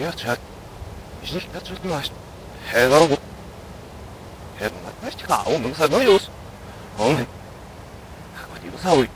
야, 자, 이제 저기 마시, 해가라고, 해가 마시가 아우 명사명이 없어, 엉, 어? 하고 이거 사오이.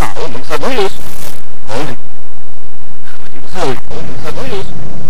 Ah, eu não sabia isso. Onde? Eu não sabia isso.